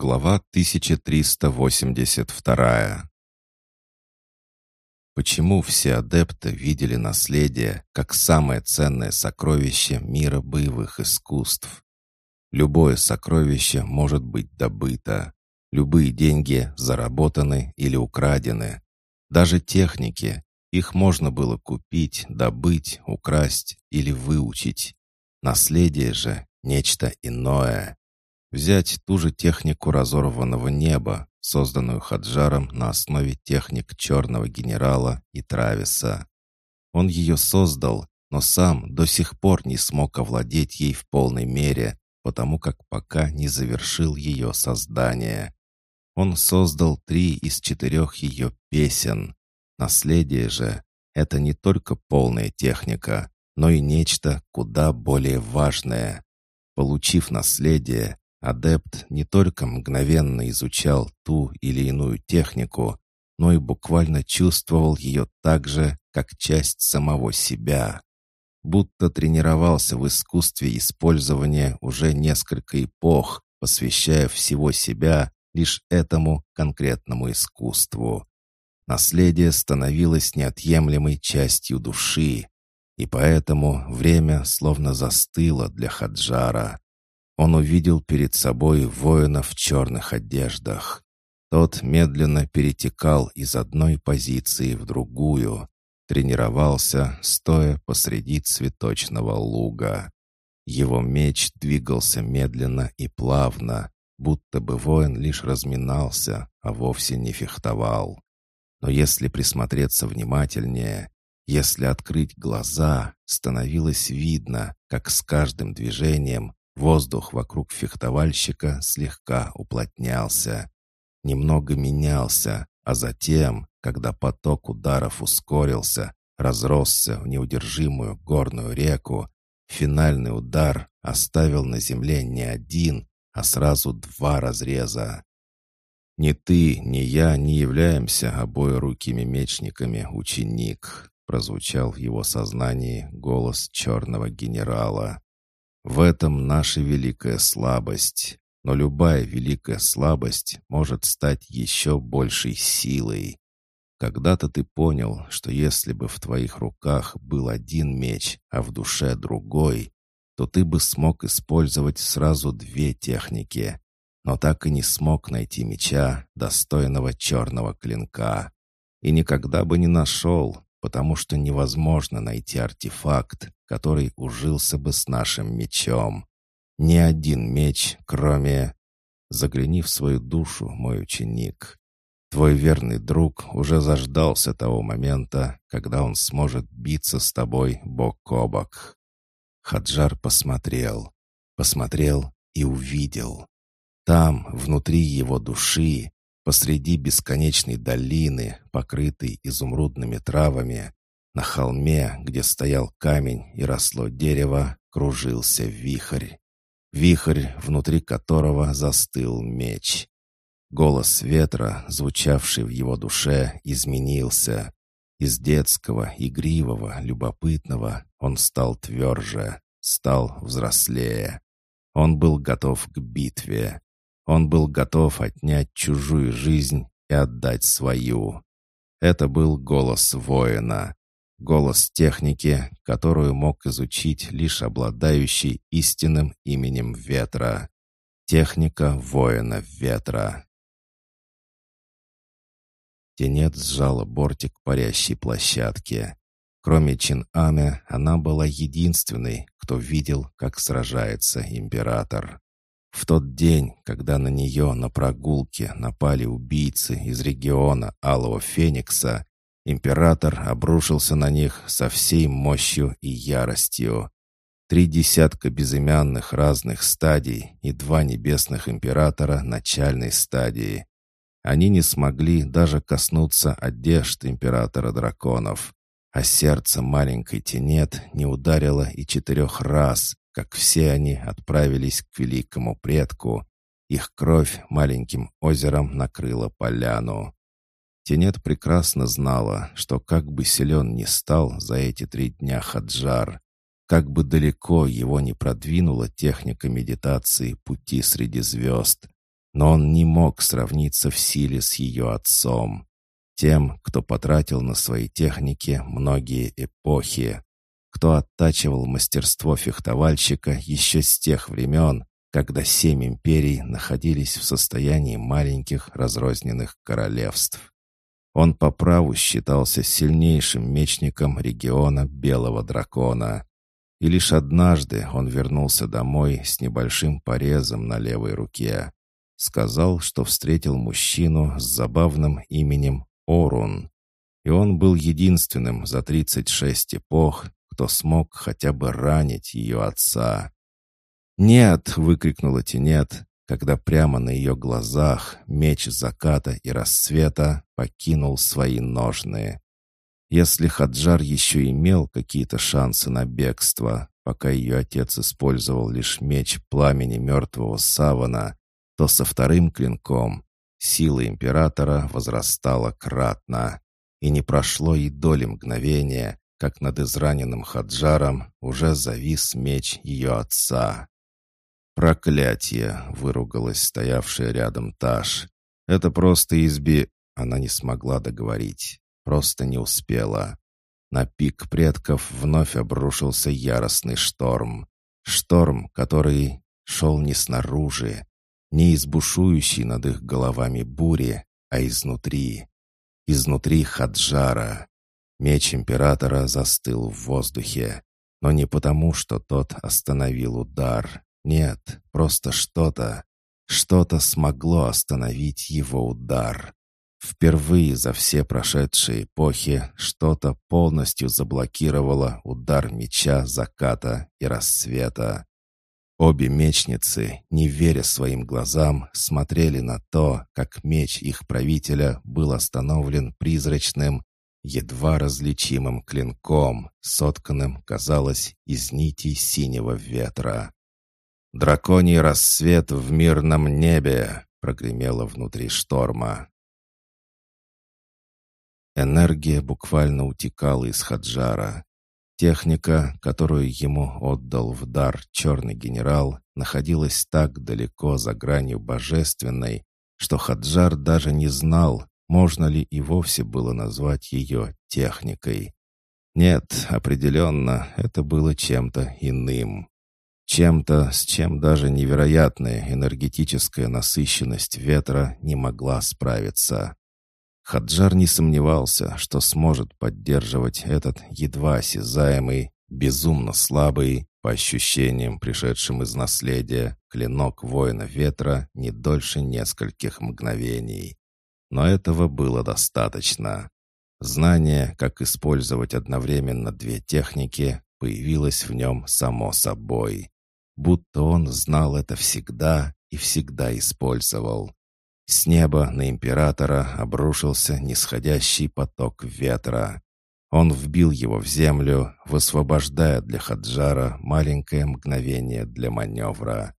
Глава 1382 Почему все адепты видели наследие как самое ценное сокровище мира боевых искусств? Любое сокровище может быть добыто. Любые деньги заработаны или украдены. Даже техники. Их можно было купить, добыть, украсть или выучить. Наследие же — нечто иное. Взять ту же технику разорванного неба, созданную Хаджаром на основе техник черного генерала и Трависа. Он ее создал, но сам до сих пор не смог овладеть ей в полной мере, потому как пока не завершил ее создание. Он создал три из четырех ее песен. Наследие же — это не только полная техника, но и нечто куда более важное. Получив наследие, Адепт не только мгновенно изучал ту или иную технику, но и буквально чувствовал ее так же, как часть самого себя. Будто тренировался в искусстве использования уже несколько эпох, посвящая всего себя лишь этому конкретному искусству. Наследие становилось неотъемлемой частью души, и поэтому время словно застыло для Хаджара. Он увидел перед собой воина в черных одеждах. Тот медленно перетекал из одной позиции в другую, тренировался, стоя посреди цветочного луга. Его меч двигался медленно и плавно, будто бы воин лишь разминался, а вовсе не фехтовал. Но если присмотреться внимательнее, если открыть глаза, становилось видно, как с каждым движением Воздух вокруг фехтовальщика слегка уплотнялся, немного менялся, а затем, когда поток ударов ускорился, разросся в неудержимую горную реку, финальный удар оставил на земле не один, а сразу два разреза. «Ни ты, ни я не являемся обоерукими мечниками, ученик», прозвучал в его сознании голос черного генерала. В этом наша великая слабость. Но любая великая слабость может стать еще большей силой. Когда-то ты понял, что если бы в твоих руках был один меч, а в душе другой, то ты бы смог использовать сразу две техники, но так и не смог найти меча, достойного черного клинка. И никогда бы не нашел, потому что невозможно найти артефакт, который ужился бы с нашим мечом. Ни один меч, кроме... Загляни в свою душу, мой ученик. Твой верный друг уже заждался того момента, когда он сможет биться с тобой бок о бок. Хаджар посмотрел, посмотрел и увидел. Там, внутри его души, Посреди бесконечной долины, покрытой изумрудными травами, на холме, где стоял камень и росло дерево, кружился вихрь. Вихрь, внутри которого застыл меч. Голос ветра, звучавший в его душе, изменился. Из детского, игривого, любопытного он стал тверже, стал взрослее. Он был готов к битве. Он был готов отнять чужую жизнь и отдать свою. Это был голос воина, голос техники, которую мог изучить лишь обладающий истинным именем ветра. Техника воина ветра. Тенет сжала бортик парящей площадки. Кроме Чин-Аме, она была единственной, кто видел, как сражается император. В тот день, когда на нее на прогулке напали убийцы из региона Алого Феникса, император обрушился на них со всей мощью и яростью. Три десятка безымянных разных стадий и два небесных императора начальной стадии. Они не смогли даже коснуться одежд императора драконов, а сердце маленькой тенет не ударило и четырех раз, как все они отправились к великому предку. Их кровь маленьким озером накрыла поляну. Тенет прекрасно знала, что как бы силен ни стал за эти три дня Хаджар, как бы далеко его не продвинула техника медитации пути среди звезд, но он не мог сравниться в силе с ее отцом, тем, кто потратил на свои техники многие эпохи, кто оттачивал мастерство фехтовальщика еще с тех времен, когда семь империй находились в состоянии маленьких разрозненных королевств. Он по праву считался сильнейшим мечником региона Белого Дракона. И лишь однажды он вернулся домой с небольшим порезом на левой руке. Сказал, что встретил мужчину с забавным именем Орун. И он был единственным за 36 эпох, кто смог хотя бы ранить ее отца. «Нет!» — выкрикнула Тенет, когда прямо на ее глазах меч заката и рассвета покинул свои ножны. Если Хаджар еще имел какие-то шансы на бегство, пока ее отец использовал лишь меч пламени мертвого Савана, то со вторым клинком сила императора возрастала кратно, и не прошло и доли мгновения, как над израненным Хаджаром уже завис меч ее отца. «Проклятие!» — выругалась стоявшая рядом Таш. «Это просто изби...» Она не смогла договорить. Просто не успела. На пик предков вновь обрушился яростный шторм. Шторм, который шел не снаружи, не из бушующей над их головами бури, а изнутри. Изнутри Хаджара. Меч императора застыл в воздухе, но не потому, что тот остановил удар. Нет, просто что-то, что-то смогло остановить его удар. Впервые за все прошедшие эпохи что-то полностью заблокировало удар меча заката и рассвета. Обе мечницы, не веря своим глазам, смотрели на то, как меч их правителя был остановлен призрачным, едва различимым клинком, сотканным, казалось, из нитей синего ветра. «Драконий рассвет в мирном небе!» — прогремело внутри шторма. Энергия буквально утекала из Хаджара. Техника, которую ему отдал в дар черный генерал, находилась так далеко за гранью божественной, что Хаджар даже не знал, можно ли и вовсе было назвать ее техникой. Нет, определенно, это было чем-то иным. Чем-то, с чем даже невероятная энергетическая насыщенность ветра не могла справиться. Хаджар не сомневался, что сможет поддерживать этот едва осязаемый, безумно слабый, по ощущениям, пришедшим из наследия, клинок воина ветра не дольше нескольких мгновений. Но этого было достаточно. Знание, как использовать одновременно две техники, появилось в нем само собой будто он знал это всегда и всегда использовал. С неба на императора обрушился нисходящий поток ветра. Он вбил его в землю, высвобождая для Хаджара маленькое мгновение для маневра.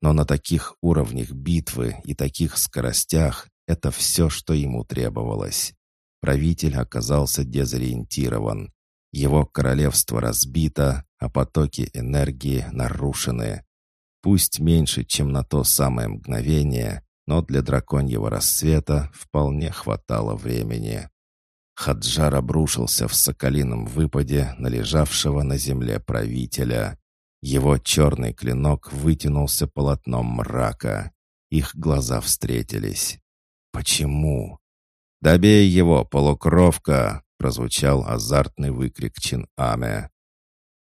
Но на таких уровнях битвы и таких скоростях это все, что ему требовалось. Правитель оказался дезориентирован. Его королевство разбито, а потоки энергии нарушены. Пусть меньше, чем на то самое мгновение, но для драконьего рассвета вполне хватало времени. Хаджар обрушился в соколином выпаде на лежавшего на земле правителя. Его черный клинок вытянулся полотном мрака. Их глаза встретились. «Почему?» «Добей его, полукровка!» — прозвучал азартный выкрик Чин-Аме.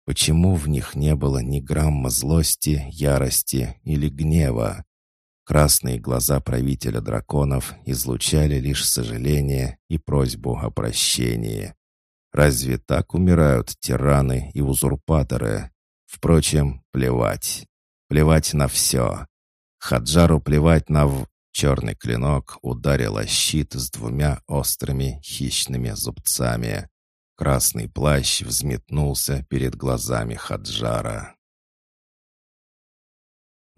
Почему в них не было ни грамма злости, ярости или гнева? Красные глаза правителя драконов излучали лишь сожаление и просьбу о прощении. Разве так умирают тираны и узурпаторы? Впрочем, плевать. Плевать на все. Хаджару плевать на в... Черный клинок ударил о щит с двумя острыми хищными зубцами. Красный плащ взметнулся перед глазами Хаджара.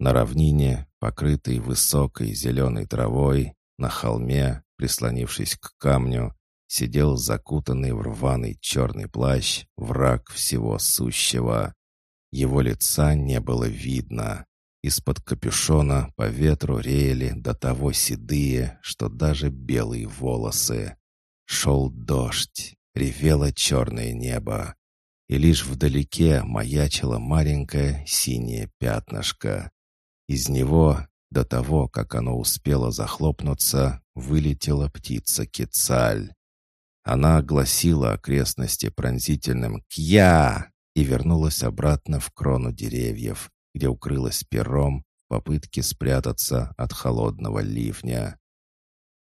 На равнине, покрытой высокой зеленой травой, на холме, прислонившись к камню, сидел закутанный в рваный черный плащ враг всего сущего. Его лица не было видно. Из-под капюшона по ветру реяли до того седые, что даже белые волосы. Шел дождь, ревело черное небо. И лишь вдалеке маячило маленькое синее пятнышко. Из него, до того, как оно успело захлопнуться, вылетела птица Кецаль. Она огласила окрестности пронзительным «Кья!» и вернулась обратно в крону деревьев, где укрылась пером в попытке спрятаться от холодного ливня.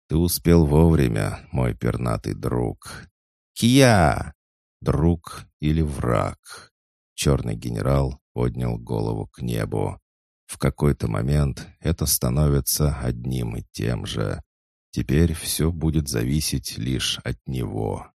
«Ты успел вовремя, мой пернатый друг!» «Кья!» «Друг или враг?» Черный генерал поднял голову к небу. В какой-то момент это становится одним и тем же. Теперь все будет зависеть лишь от него.